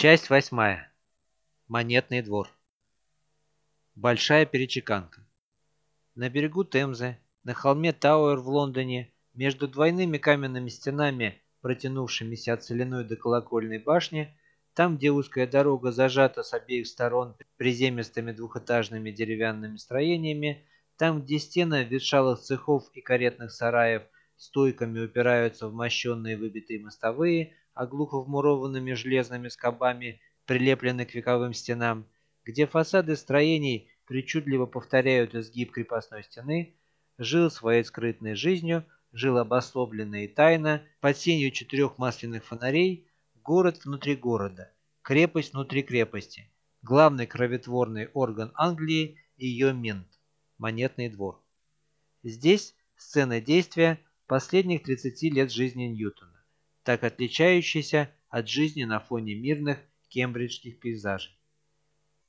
Часть восьмая. Монетный двор. Большая перечеканка. На берегу Темзы, на холме Тауэр в Лондоне, между двойными каменными стенами, протянувшимися от соляной до колокольной башни, там, где узкая дорога зажата с обеих сторон приземистыми двухэтажными деревянными строениями, там, где стены ветшалых цехов и каретных сараев стойками упираются в мощенные выбитые мостовые, а глухо вмурованными железными скобами прилеплены к вековым стенам, где фасады строений причудливо повторяют изгиб крепостной стены, жил своей скрытной жизнью, жил обособленно и тайно, под сенью четырех масляных фонарей, город внутри города, крепость внутри крепости, главный кроветворный орган Англии и ее мент – монетный двор. Здесь сцена действия последних 30 лет жизни Ньютона так отличающийся от жизни на фоне мирных кембриджских пейзажей.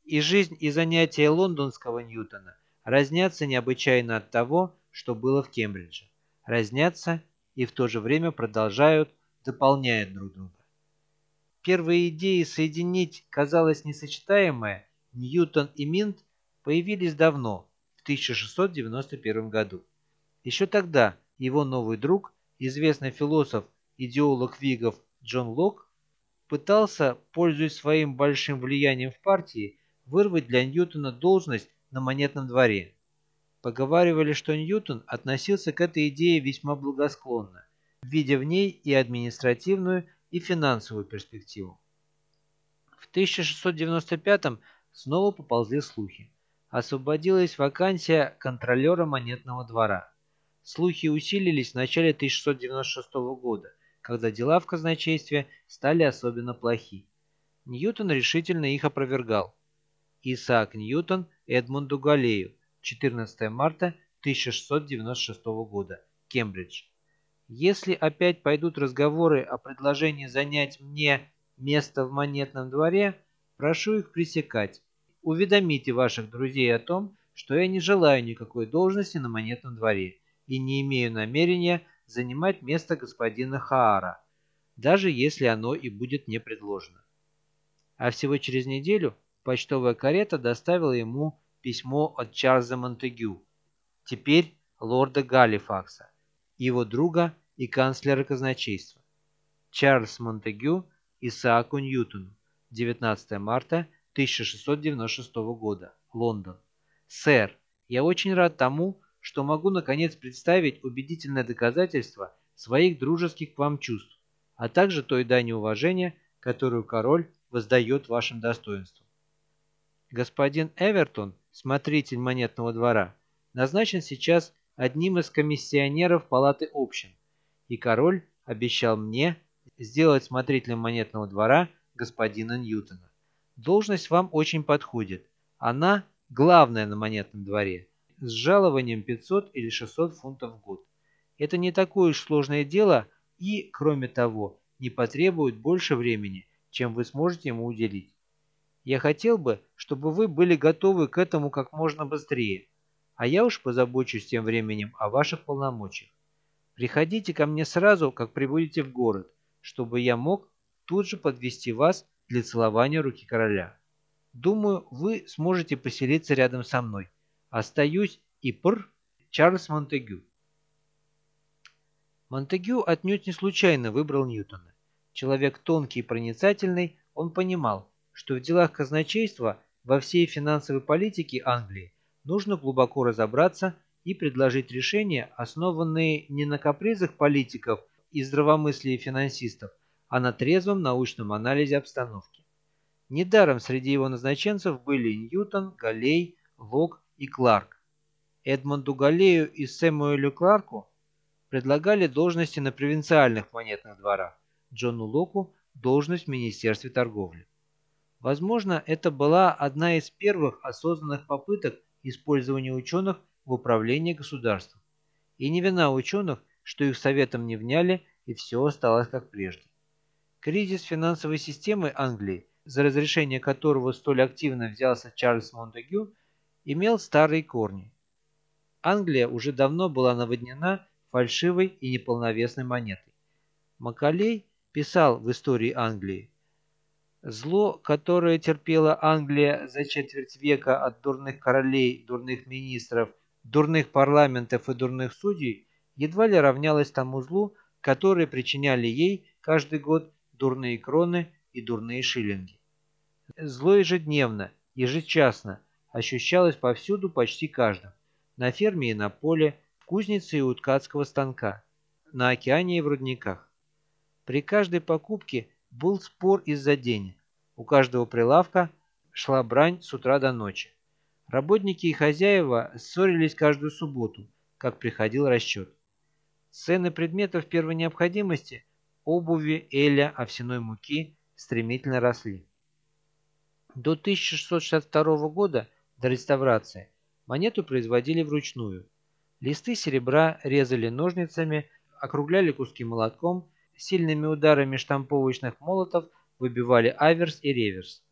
И жизнь и занятия лондонского Ньютона разнятся необычайно от того, что было в Кембридже. Разнятся и в то же время продолжают, дополняют друг друга. Первые идеи соединить, казалось, несочетаемое, Ньютон и Минт появились давно, в 1691 году. Еще тогда его новый друг, известный философ идеолог Вигов Джон Лок пытался, пользуясь своим большим влиянием в партии, вырвать для Ньютона должность на монетном дворе. Поговаривали, что Ньютон относился к этой идее весьма благосклонно, видя в ней и административную, и финансовую перспективу. В 1695 снова поползли слухи. Освободилась вакансия контролера монетного двора. Слухи усилились в начале 1696 года, когда дела в казначействе стали особенно плохи. Ньютон решительно их опровергал. Исаак Ньютон Эдмунду Галлею, 14 марта 1696 года, Кембридж. Если опять пойдут разговоры о предложении занять мне место в монетном дворе, прошу их пресекать. Уведомите ваших друзей о том, что я не желаю никакой должности на монетном дворе и не имею намерения занимать место господина Хаара, даже если оно и будет не предложено. А всего через неделю почтовая карета доставила ему письмо от Чарльза Монтегю, теперь лорда Галифакса, его друга и канцлера казначейства. Чарльз Монтегю Исааку Ньютону, 19 марта 1696 года, Лондон. Сэр, я очень рад тому, что могу наконец представить убедительное доказательство своих дружеских к вам чувств, а также той дани уважения, которую король воздает вашим достоинствам. Господин Эвертон, смотритель монетного двора, назначен сейчас одним из комиссионеров палаты общин, и король обещал мне сделать смотрителем монетного двора господина Ньютона. Должность вам очень подходит. Она главная на монетном дворе с жалованием 500 или 600 фунтов в год. Это не такое уж сложное дело и, кроме того, не потребует больше времени, чем вы сможете ему уделить. Я хотел бы, чтобы вы были готовы к этому как можно быстрее, а я уж позабочусь тем временем о ваших полномочиях. Приходите ко мне сразу, как прибудете в город, чтобы я мог тут же подвести вас для целования руки короля. Думаю, вы сможете поселиться рядом со мной. Остаюсь и пр. Чарльз Монтегю. Монтегю отнюдь не случайно выбрал Ньютона. Человек тонкий и проницательный, он понимал, что в делах казначейства во всей финансовой политике Англии нужно глубоко разобраться и предложить решения, основанные не на капризах политиков и здравомыслии финансистов, а на трезвом научном анализе обстановки. Недаром среди его назначенцев были Ньютон, Галлей, Лок и Кларк. Эдмонду Галлею и Сэмуэлю Кларку предлагали должности на провинциальных монетных дворах, Джону Локу – должность в Министерстве торговли. Возможно, это была одна из первых осознанных попыток использования ученых в управлении государством. И не вина ученых, что их советом не вняли и все осталось как прежде. Кризис финансовой системы Англии, за разрешение которого столь активно взялся Чарльз Монтегю, имел старые корни. Англия уже давно была наводнена фальшивой и неполновесной монетой. Макалей писал в истории Англии, Зло, которое терпела Англия за четверть века от дурных королей, дурных министров, дурных парламентов и дурных судей, едва ли равнялось тому злу, которое причиняли ей каждый год дурные кроны и дурные шиллинги. Зло ежедневно, ежечасно ощущалось повсюду почти каждым. На ферме и на поле, в кузнице и у ткацкого станка, на океане и в рудниках. При каждой покупке был спор из-за денег. У каждого прилавка шла брань с утра до ночи. Работники и хозяева ссорились каждую субботу, как приходил расчет. Цены предметов первой необходимости – обуви, эля, овсяной муки – стремительно росли. До 1662 года, до реставрации, монету производили вручную. Листы серебра резали ножницами, округляли куски молотком сильными ударами штамповочных молотов выбивали аверс и реверс.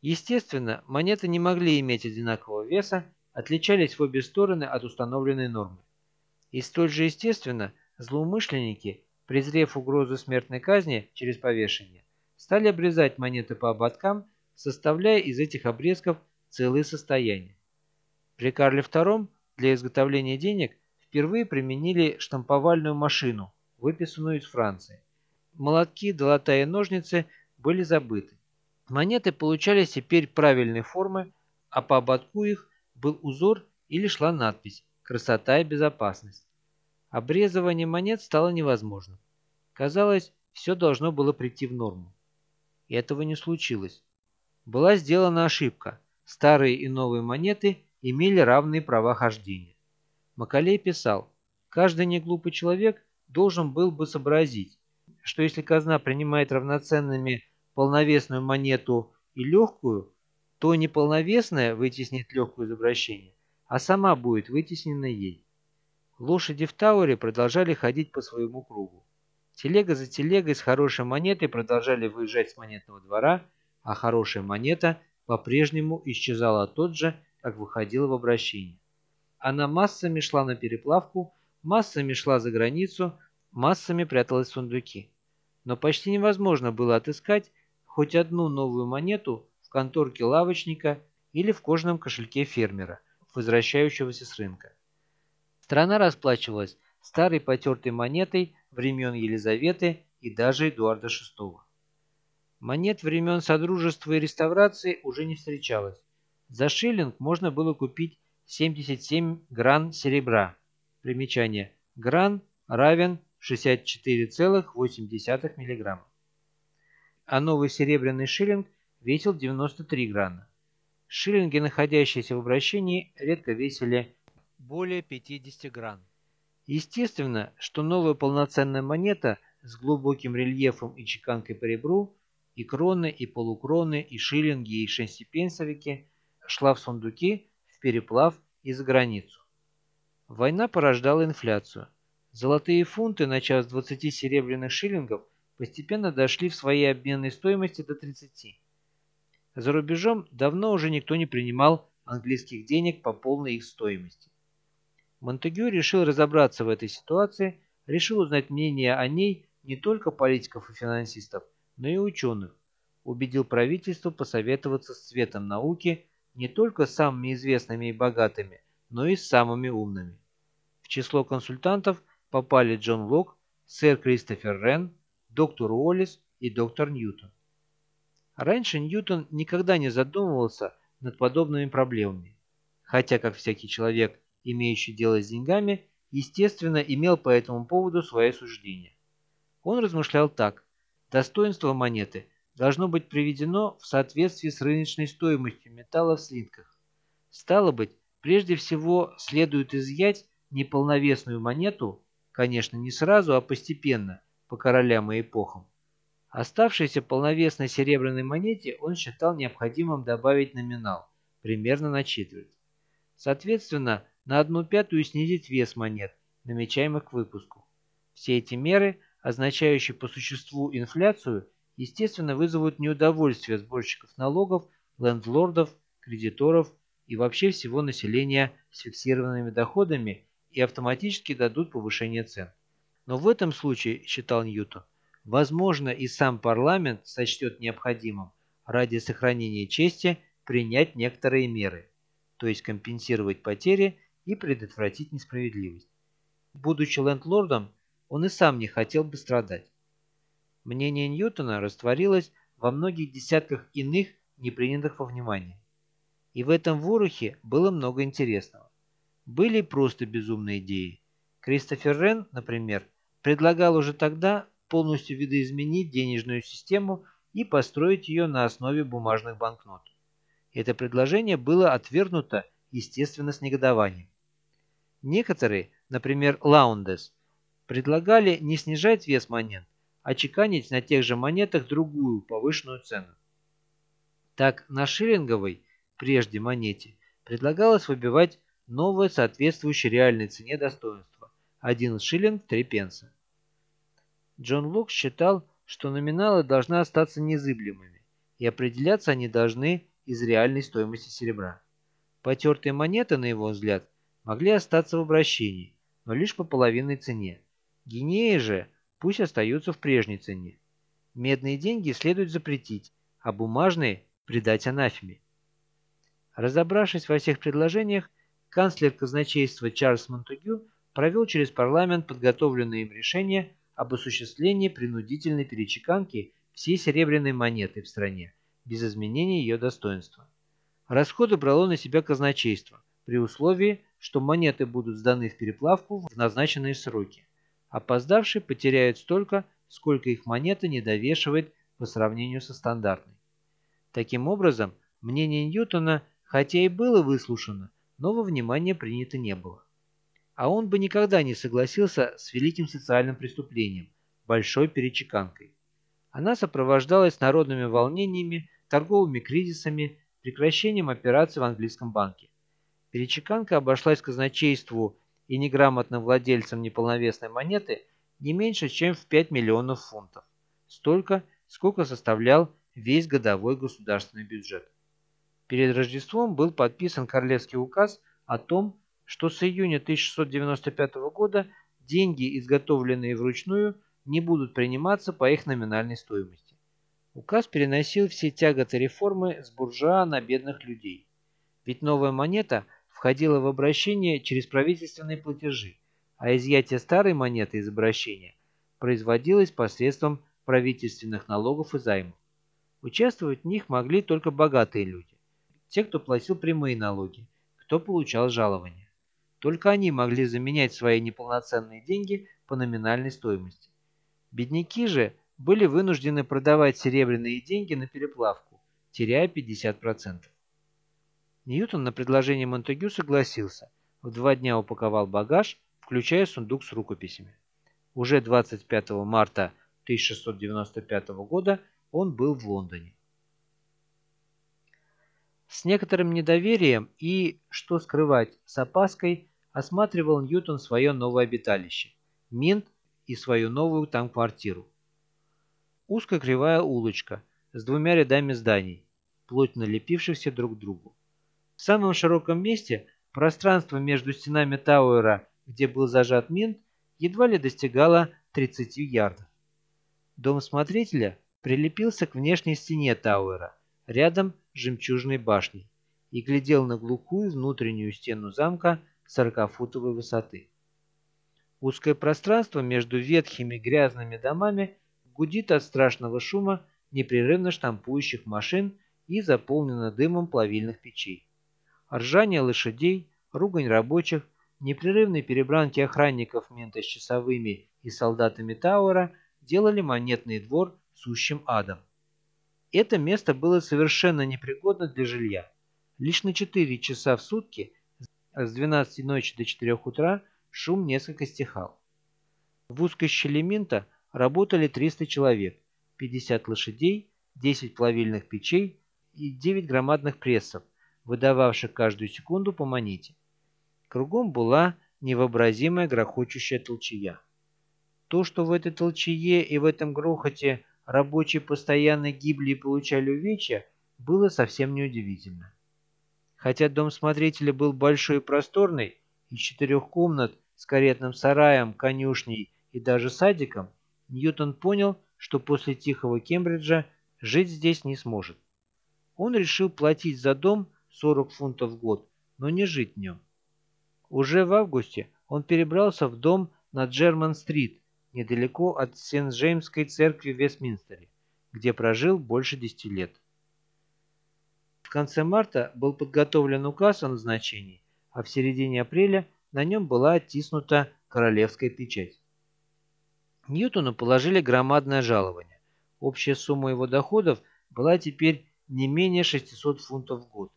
Естественно, монеты не могли иметь одинакового веса, отличались в обе стороны от установленной нормы. И столь же естественно, злоумышленники, презрев угрозу смертной казни через повешение, стали обрезать монеты по ободкам, составляя из этих обрезков целые состояния. При Карле II для изготовления денег впервые применили штамповальную машину, выписанную из Франции. Молотки, долота и ножницы были забыты. Монеты получались теперь правильной формы, а по ободку их был узор или шла надпись «Красота и безопасность». Обрезывание монет стало невозможным. Казалось, все должно было прийти в норму. И этого не случилось. Была сделана ошибка. Старые и новые монеты имели равные права хождения. Макалей писал, «Каждый неглупый человек должен был бы сообразить, что если казна принимает равноценными полновесную монету и легкую, то неполновесная вытеснит легкую из обращения, а сама будет вытеснена ей. Лошади в Тауре продолжали ходить по своему кругу. Телега за телегой с хорошей монетой продолжали выезжать с монетного двора, а хорошая монета по-прежнему исчезала тот же, как выходила в обращение. Она массами шла на переплавку, массами шла за границу, массами пряталась в сундуки. Но почти невозможно было отыскать хоть одну новую монету в конторке лавочника или в кожаном кошельке фермера, возвращающегося с рынка. Страна расплачивалась старой потертой монетой времен Елизаветы и даже Эдуарда VI. Монет времен Содружества и Реставрации уже не встречалось. За шиллинг можно было купить 77 гран серебра. Примечание. Гран равен 64,8 мг. А новый серебряный шиллинг весил 93 грана. Шиллинги, находящиеся в обращении, редко весили более 50 гран. Естественно, что новая полноценная монета с глубоким рельефом и чеканкой по ребру, и кроны, и полукроны, и шиллинги, и шестипенсовики шла в сундуки, в переплав и за границу. Война порождала инфляцию. Золотые фунты на час 20 серебряных шиллингов постепенно дошли в своей обменной стоимости до 30. За рубежом давно уже никто не принимал английских денег по полной их стоимости. Монтегю решил разобраться в этой ситуации, решил узнать мнение о ней не только политиков и финансистов, но и ученых, убедил правительство посоветоваться с цветом науки не только с самыми известными и богатыми, но и с самыми умными. В число консультантов попали Джон Лок, сэр Кристофер Рен, доктор Уоллес и доктор Ньютон. Раньше Ньютон никогда не задумывался над подобными проблемами, хотя, как всякий человек, имеющий дело с деньгами, естественно, имел по этому поводу свои суждения. Он размышлял так. Достоинство монеты должно быть приведено в соответствии с рыночной стоимостью металла в слитках. Стало быть, прежде всего следует изъять неполновесную монету Конечно, не сразу, а постепенно, по королям и эпохам. Оставшейся полновесной серебряной монете он считал необходимым добавить номинал, примерно на четверть. Соответственно, на одну пятую снизить вес монет, намечаемых к выпуску. Все эти меры, означающие по существу инфляцию, естественно вызовут неудовольствие сборщиков налогов, лендлордов, кредиторов и вообще всего населения с фиксированными доходами и автоматически дадут повышение цен. Но в этом случае, считал Ньютон, возможно и сам парламент сочтет необходимым ради сохранения чести принять некоторые меры, то есть компенсировать потери и предотвратить несправедливость. Будучи лендлордом, он и сам не хотел бы страдать. Мнение Ньютона растворилось во многих десятках иных, не принятых во внимание. И в этом ворохе было много интересного. Были просто безумные идеи. Кристофер Рен, например, предлагал уже тогда полностью видоизменить денежную систему и построить ее на основе бумажных банкнот. Это предложение было отвергнуто, естественно, с негодованием. Некоторые, например, Лаундес, предлагали не снижать вес монет, а чеканить на тех же монетах другую повышенную цену. Так, на шиллинговой, прежде монете, предлагалось выбивать новое соответствующее реальной цене достоинство – 1 шиллинг 3 пенса. Джон Лук считал, что номиналы должны остаться незыблемыми, и определяться они должны из реальной стоимости серебра. Потертые монеты, на его взгляд, могли остаться в обращении, но лишь по половинной цене. Гинеи же пусть остаются в прежней цене. Медные деньги следует запретить, а бумажные – придать анафеме. Разобравшись во всех предложениях, канцлер казначейства Чарльз Монтегю провел через парламент подготовленное им решение об осуществлении принудительной перечеканки всей серебряной монеты в стране, без изменения ее достоинства. Расходы брало на себя казначейство, при условии, что монеты будут сданы в переплавку в назначенные сроки. Опоздавшие потеряют столько, сколько их монета не довешивает по сравнению со стандартной. Таким образом, мнение Ньютона, хотя и было выслушано, но во внимание принято не было. А он бы никогда не согласился с великим социальным преступлением – большой перечеканкой. Она сопровождалась народными волнениями, торговыми кризисами, прекращением операций в английском банке. Перечеканка обошлась казначейству и неграмотным владельцам неполновесной монеты не меньше, чем в 5 миллионов фунтов. Столько, сколько составлял весь годовой государственный бюджет. Перед Рождеством был подписан Королевский указ о том, что с июня 1695 года деньги, изготовленные вручную, не будут приниматься по их номинальной стоимости. Указ переносил все тяготы реформы с буржуа на бедных людей. Ведь новая монета входила в обращение через правительственные платежи, а изъятие старой монеты из обращения производилось посредством правительственных налогов и займов. Участвовать в них могли только богатые люди, те, кто платил прямые налоги, кто получал жалования. Только они могли заменять свои неполноценные деньги по номинальной стоимости. Бедняки же были вынуждены продавать серебряные деньги на переплавку, теряя 50%. Ньютон на предложение Монтегю согласился, в два дня упаковал багаж, включая сундук с рукописями. Уже 25 марта 1695 года он был в Лондоне. С некоторым недоверием и, что скрывать, с опаской осматривал Ньютон свое новое обиталище – Минт и свою новую там квартиру. Узкая кривая улочка с двумя рядами зданий, плотно лепившихся друг к другу. В самом широком месте пространство между стенами Тауэра, где был зажат Минт, едва ли достигало 30 ярдов. Дом смотрителя прилепился к внешней стене Тауэра, рядом с жемчужной башней, и глядел на глухую внутреннюю стену замка 40-футовой высоты. Узкое пространство между ветхими грязными домами гудит от страшного шума непрерывно штампующих машин и заполнено дымом плавильных печей. Ржание лошадей, ругань рабочих, непрерывные перебранки охранников мента с часовыми и солдатами Тауэра делали монетный двор сущим адом. Это место было совершенно непригодно для жилья. Лишь на 4 часа в сутки, с 12 ночи до 4 утра, шум несколько стихал. В узкой щели Минта работали 300 человек, 50 лошадей, 10 плавильных печей и 9 громадных прессов, выдававших каждую секунду по монете. Кругом была невообразимая грохочущая толчья. То, что в этой толчье и в этом грохоте рабочие постоянно гибли и получали увечья, было совсем неудивительно. Хотя дом смотрителя был большой и просторный, из четырех комнат с каретным сараем, конюшней и даже садиком, Ньютон понял, что после тихого Кембриджа жить здесь не сможет. Он решил платить за дом 40 фунтов в год, но не жить в нем. Уже в августе он перебрался в дом на Джерман-стрит, недалеко от Сент-Джеймской церкви в Вестминстере, где прожил больше десяти лет. В конце марта был подготовлен указ о назначении, а в середине апреля на нем была оттиснута королевская печать. Ньютону положили громадное жалование. Общая сумма его доходов была теперь не менее 600 фунтов в год.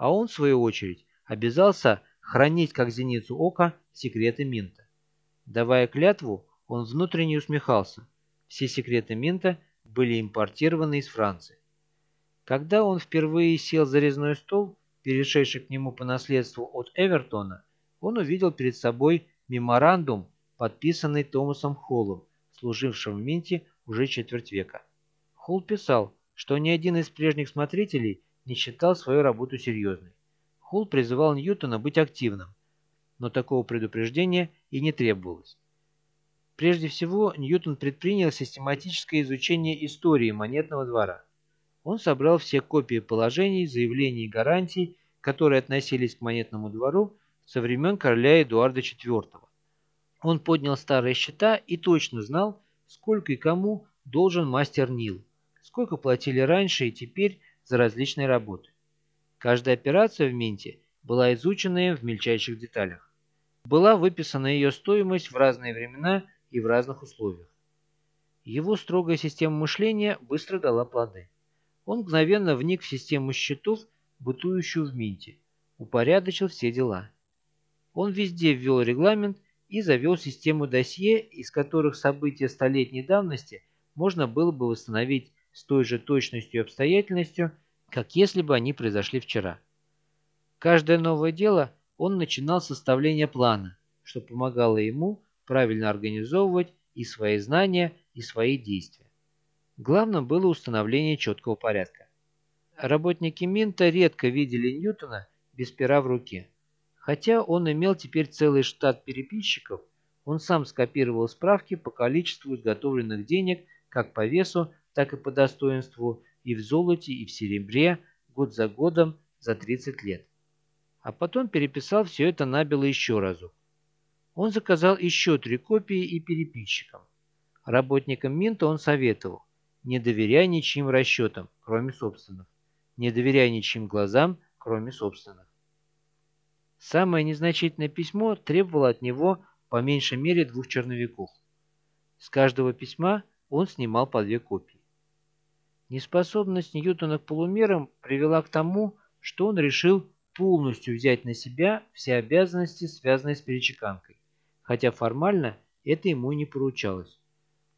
А он, в свою очередь, обязался хранить как зеницу ока секреты Минта. Давая клятву, он внутренне усмехался. Все секреты Минта были импортированы из Франции. Когда он впервые сел за резной стол, перешедший к нему по наследству от Эвертона, он увидел перед собой меморандум подписанный Томасом Холлом, служившим в Минте уже четверть века. Холл писал, что ни один из прежних смотрителей не считал свою работу серьезной. Холл призывал Ньютона быть активным, но такого предупреждения и не требовалось. Прежде всего, Ньютон предпринял систематическое изучение истории монетного двора. Он собрал все копии положений, заявлений и гарантий, которые относились к монетному двору со времен короля Эдуарда IV. Он поднял старые счета и точно знал, сколько и кому должен мастер Нил, сколько платили раньше и теперь за различные работы. Каждая операция в Минте была изучена им в мельчайших деталях. Была выписана ее стоимость в разные времена и в разных условиях. Его строгая система мышления быстро дала плоды. Он мгновенно вник в систему счетов, бытующую в Минте, упорядочил все дела. Он везде ввел регламент и завел систему досье, из которых события столетней давности можно было бы восстановить с той же точностью и обстоятельностью, как если бы они произошли вчера. Каждое новое дело он начинал с составления плана, что помогало ему правильно организовывать и свои знания, и свои действия. Главным было установление четкого порядка. Работники Минта редко видели Ньютона без пера в руке. Хотя он имел теперь целый штат переписчиков, он сам скопировал справки по количеству изготовленных денег как по весу, так и по достоинству и в золоте, и в серебре, год за годом, за 30 лет. А потом переписал все это набело еще разу. Он заказал еще три копии и переписчикам. Работникам Минта он советовал, не доверяй ничьим расчетам, кроме собственных. Не доверяй ничьим глазам, кроме собственных. Самое незначительное письмо требовало от него по меньшей мере двух черновиков. С каждого письма он снимал по две копии. Неспособность Ньютона к полумерам привела к тому, что он решил полностью взять на себя все обязанности, связанные с перечеканкой, хотя формально это ему не поручалось.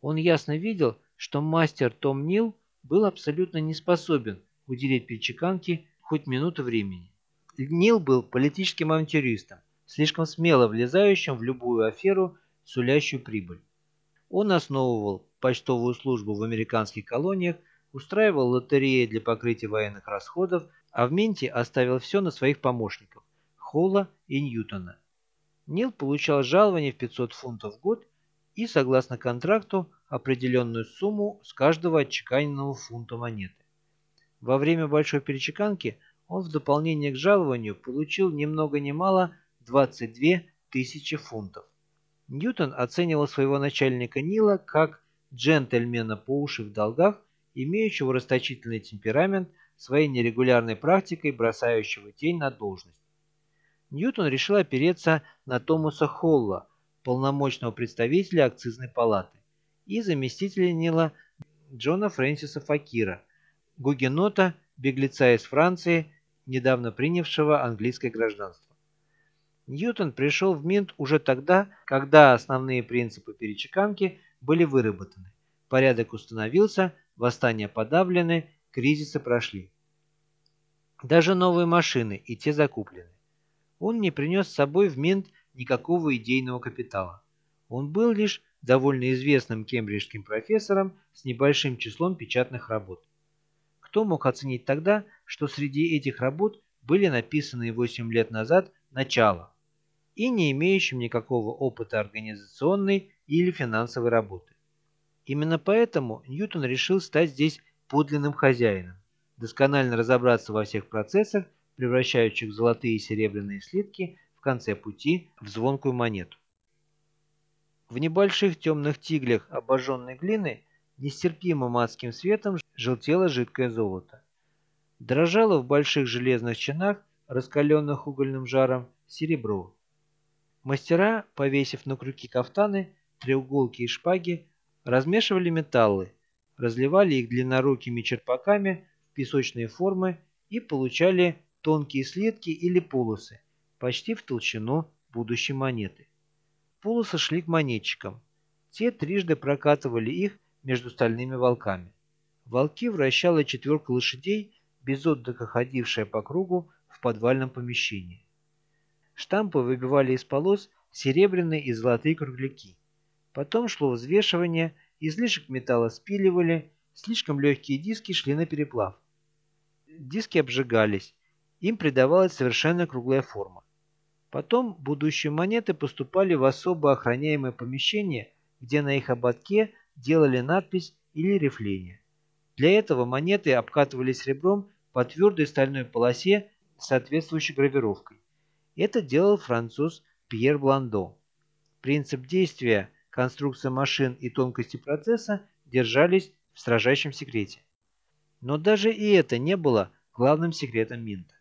Он ясно видел, что мастер Том Нил был абсолютно не способен уделить перечеканке хоть минуту времени. Нил был политическим авантюристом, слишком смело влезающим в любую аферу, сулящую прибыль. Он основывал почтовую службу в американских колониях, устраивал лотереи для покрытия военных расходов, а в Минте оставил все на своих помощников – Холла и Ньютона. Нил получал жалование в 500 фунтов в год и, согласно контракту, определенную сумму с каждого отчеканенного фунта монеты. Во время большой перечеканки – он в дополнение к жалованию получил ни много ни мало 22 тысячи фунтов. Ньютон оценивал своего начальника Нила как джентльмена по уши в долгах, имеющего расточительный темперамент, своей нерегулярной практикой бросающего тень на должность. Ньютон решил опереться на Томаса Холла, полномочного представителя акцизной палаты, и заместителя Нила Джона Фрэнсиса Факира, гугенота, беглеца из Франции, недавно принявшего английское гражданство. Ньютон пришел в Минт уже тогда, когда основные принципы перечеканки были выработаны, порядок установился, восстания подавлены, кризисы прошли. Даже новые машины и те закуплены. Он не принес с собой в Минт никакого идейного капитала. Он был лишь довольно известным кембриджским профессором с небольшим числом печатных работ. Кто мог оценить тогда, что среди этих работ были написаны 8 лет назад начало и не имеющим никакого опыта организационной или финансовой работы? Именно поэтому Ньютон решил стать здесь подлинным хозяином, досконально разобраться во всех процессах, превращающих золотые и серебряные слитки в конце пути в звонкую монету. В небольших темных тиглях обожженной глины нестерпимым адским светом желтело жидкое золото. Дрожало в больших железных чинах, раскаленных угольным жаром, серебро. Мастера, повесив на крюки кафтаны, треуголки и шпаги, размешивали металлы, разливали их длиннорукими черпаками в песочные формы и получали тонкие слитки или полосы, почти в толщину будущей монеты. Полосы шли к монетчикам. Те трижды прокатывали их между стальными волками. Волки вращала четверка лошадей, без отдыха ходившая по кругу в подвальном помещении. Штампы выбивали из полос серебряные и золотые кругляки. Потом шло взвешивание, излишек металла спиливали, слишком легкие диски шли на переплав. Диски обжигались, им придавалась совершенно круглая форма. Потом будущие монеты поступали в особо охраняемое помещение, где на их ободке делали надпись или рифление. Для этого монеты обкатывались ребром по твердой стальной полосе с соответствующей гравировкой. Это делал француз Пьер Бландо. Принцип действия – конструкция машин и тонкости процесса держались в строжайшем секрете. Но даже и это не было главным секретом Минта.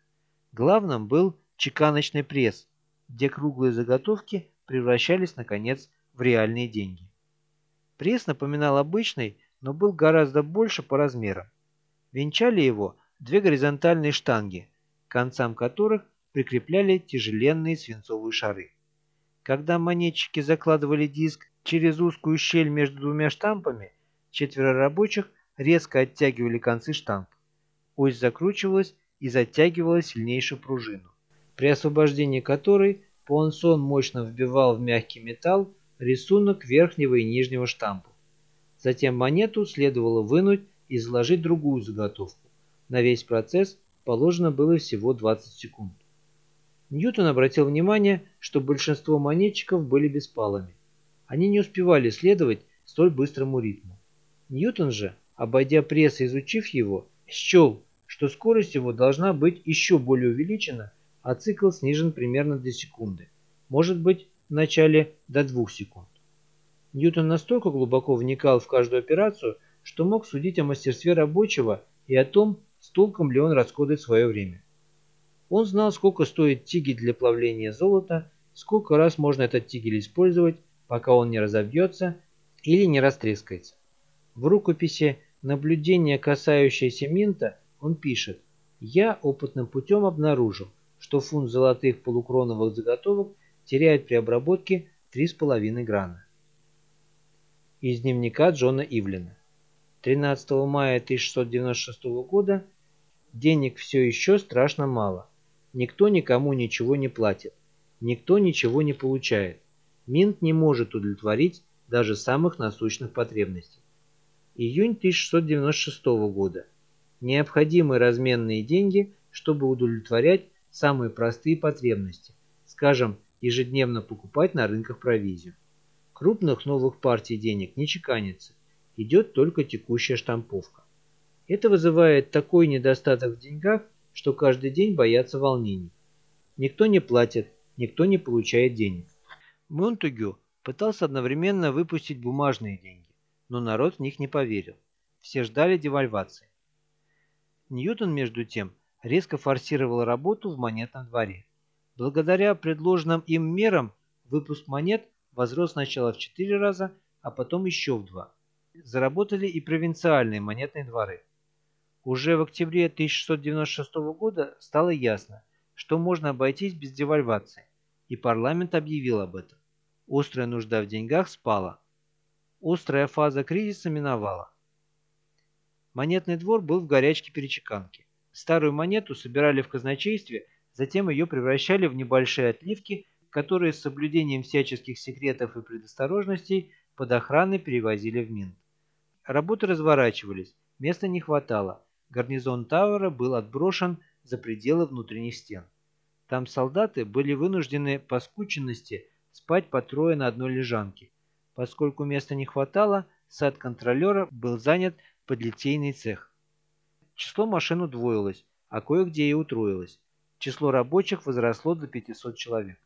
Главным был чеканочный пресс, где круглые заготовки превращались, наконец, в реальные деньги. Пресс напоминал обычный, но был гораздо больше по размерам. Венчали его две горизонтальные штанги, к концам которых прикрепляли тяжеленные свинцовые шары. Когда монетчики закладывали диск Через узкую щель между двумя штампами четверо рабочих резко оттягивали концы штампа. Ось закручивалась и затягивала сильнейшую пружину, при освобождении которой Пуансон мощно вбивал в мягкий металл рисунок верхнего и нижнего штампов. Затем монету следовало вынуть и заложить другую заготовку. На весь процесс положено было всего 20 секунд. Ньютон обратил внимание, что большинство монетчиков были беспалыми. Они не успевали следовать столь быстрому ритму. Ньютон же, обойдя пресс и изучив его, счел, что скорость его должна быть еще более увеличена, а цикл снижен примерно до секунды. Может быть, в начале до двух секунд. Ньютон настолько глубоко вникал в каждую операцию, что мог судить о мастерстве рабочего и о том, с толком ли он расходует свое время. Он знал, сколько стоит тигель для плавления золота, сколько раз можно этот тигель использовать, пока он не разобьется или не растрескается. В рукописи «Наблюдение, касающееся Минта» он пишет «Я опытным путем обнаружил, что фунт золотых полукроновых заготовок теряет при обработке 3,5 грана». Из дневника Джона Ивлина. 13 мая 1696 года денег все еще страшно мало. Никто никому ничего не платит. Никто ничего не получает. Минт не может удовлетворить даже самых насущных потребностей. Июнь 1696 года. Необходимы разменные деньги, чтобы удовлетворять самые простые потребности, скажем, ежедневно покупать на рынках провизию. Крупных новых партий денег не чеканится, идет только текущая штамповка. Это вызывает такой недостаток в деньгах, что каждый день боятся волнений. Никто не платит, никто не получает денег. Монтегю пытался одновременно выпустить бумажные деньги, но народ в них не поверил. Все ждали девальвации. Ньютон, между тем, резко форсировал работу в монетном дворе. Благодаря предложенным им мерам выпуск монет возрос сначала в 4 раза, а потом еще в 2. Заработали и провинциальные монетные дворы. Уже в октябре 1696 года стало ясно, что можно обойтись без девальвации, и парламент объявил об этом. Острая нужда в деньгах спала. Острая фаза кризиса миновала. Монетный двор был в горячке перечеканки. Старую монету собирали в казначействе, затем ее превращали в небольшие отливки, которые с соблюдением всяческих секретов и предосторожностей под охраной перевозили в Минт. Работы разворачивались, места не хватало. Гарнизон Тауэра был отброшен за пределы внутренних стен. Там солдаты были вынуждены по скученности спать по трое на одной лежанке. Поскольку места не хватало, сад контролера был занят под литейный цех. Число машин удвоилось, а кое-где и утроилось. Число рабочих возросло до 500 человек.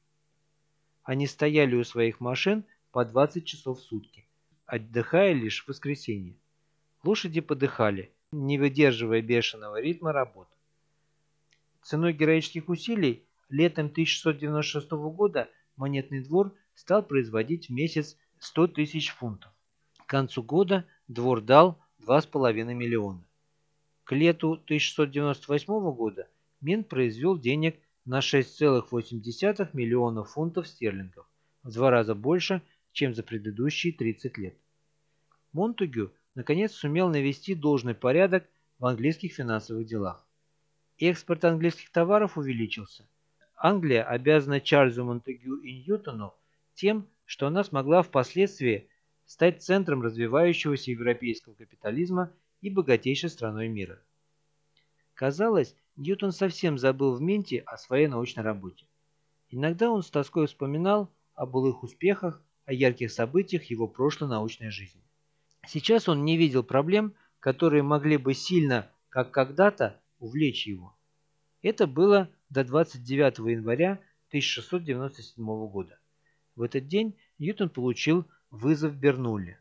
Они стояли у своих машин по 20 часов в сутки, отдыхая лишь в воскресенье. Лошади подыхали, не выдерживая бешеного ритма работ. Ценой героических усилий летом 1696 года монетный двор стал производить в месяц 100 тысяч фунтов. К концу года двор дал 2,5 миллиона. К лету 1698 года Минт произвел денег на 6,8 миллионов фунтов стерлингов, в два раза больше, чем за предыдущие 30 лет. Монтегю наконец сумел навести должный порядок в английских финансовых делах. Экспорт английских товаров увеличился. Англия обязана Чарльзу Монтегю и Ньютону тем, что она смогла впоследствии стать центром развивающегося европейского капитализма и богатейшей страной мира. Казалось, Ньютон совсем забыл в Менте о своей научной работе. Иногда он с тоской вспоминал о былых успехах, о ярких событиях его прошлой научной жизни. Сейчас он не видел проблем, которые могли бы сильно, как когда-то, увлечь его. Это было до 29 января 1697 года. В этот день Ньютон получил вызов Бернулли.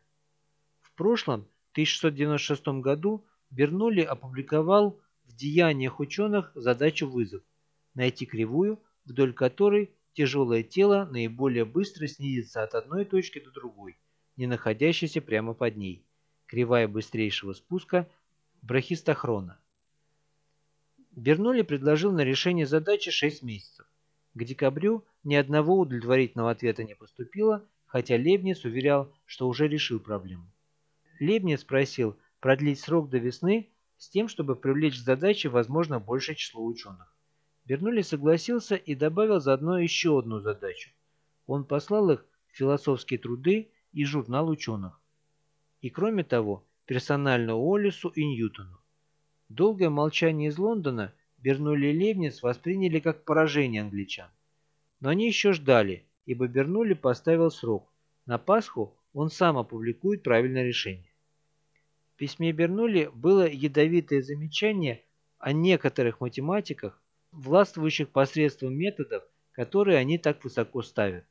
В прошлом, 1696 году, Бернулли опубликовал в «Деяниях ученых» задачу вызов – найти кривую, вдоль которой тяжелое тело наиболее быстро снизится от одной точки до другой, не находящейся прямо под ней. Кривая быстрейшего спуска брахистохрона. Бернулли предложил на решение задачи 6 месяцев. К декабрю ни одного удовлетворительного ответа не поступило, хотя Лебниц уверял, что уже решил проблему. Лебниц просил продлить срок до весны с тем, чтобы привлечь к задаче возможно большее число ученых. Бернулли согласился и добавил заодно еще одну задачу. Он послал их в философские труды и журнал ученых. И кроме того, персонально Уоллесу и Ньютону. Долгое молчание из Лондона Бернулли и Лебниц восприняли как поражение англичан. Но они еще ждали, ибо Бернулли поставил срок. На Пасху он сам опубликует правильное решение. В письме Бернулли было ядовитое замечание о некоторых математиках, властвующих посредством методов, которые они так высоко ставят,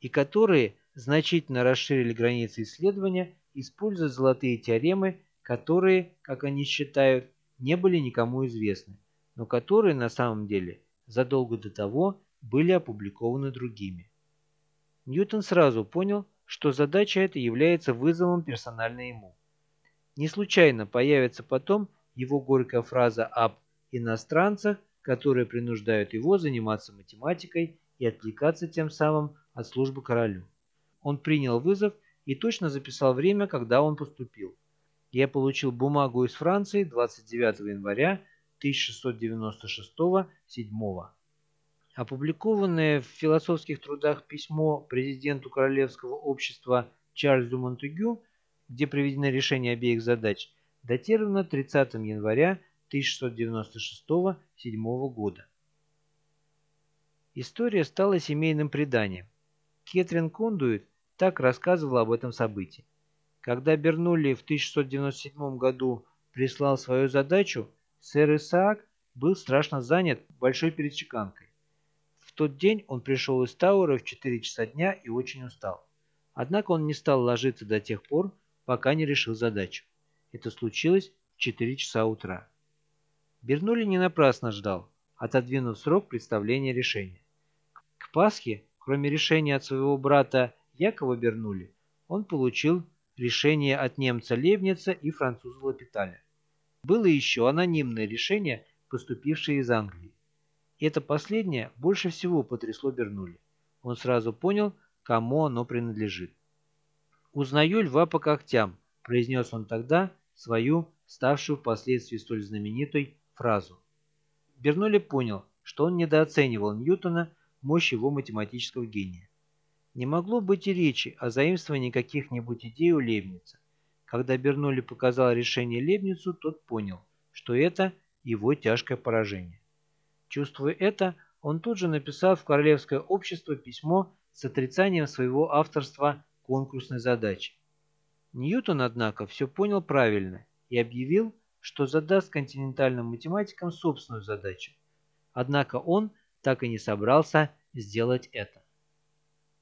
и которые значительно расширили границы исследования, используя золотые теоремы, которые, как они считают, не были никому известны, но которые на самом деле задолго до того были опубликованы другими. Ньютон сразу понял, что задача эта является вызовом персонально ему. Не случайно появится потом его горькая фраза об иностранцах, которые принуждают его заниматься математикой и отвлекаться тем самым от службы королю. Он принял вызов и точно записал время, когда он поступил. Я получил бумагу из Франции 29 января 1696-7. Опубликованное в философских трудах письмо президенту Королевского общества Чарльзу Монтегю, где приведены решения обеих задач, датировано 30 января 1696-7 года. История стала семейным преданием. Кетрин Кондуит так рассказывала об этом событии. Когда Бернулли в 1697 году прислал свою задачу, сэр Исаак был страшно занят большой перечеканкой. В тот день он пришел из Тауэра в 4 часа дня и очень устал. Однако он не стал ложиться до тех пор, пока не решил задачу. Это случилось в 4 часа утра. Бернули не напрасно ждал, отодвинув срок представления решения. К Пасхе, кроме решения от своего брата Якова Бернули, он получил решение от немца Лебница и француза Лапиталя. Было еще анонимное решение, поступившее из Англии. Это последнее больше всего потрясло Бернули. Он сразу понял, кому оно принадлежит. «Узнаю льва по когтям», – произнес он тогда свою, ставшую впоследствии столь знаменитой, фразу. Бернули понял, что он недооценивал Ньютона мощь его математического гения. Не могло быть и речи о заимствовании каких-нибудь идей у Лебница. Когда Бернулли показал решение Лебницу, тот понял, что это его тяжкое поражение. Чувствуя это, он тут же написал в Королевское общество письмо с отрицанием своего авторства конкурсной задачи. Ньютон, однако, все понял правильно и объявил, что задаст континентальным математикам собственную задачу. Однако он так и не собрался сделать это.